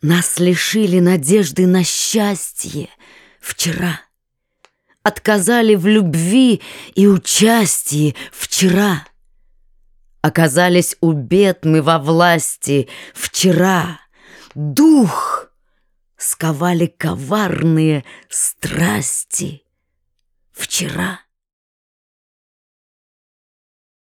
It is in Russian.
Нас лишили надежды на счастье вчера. Отказали в любви и участии вчера. Оказались у бед мы во власти вчера. Дух сковали коварные страсти вчера.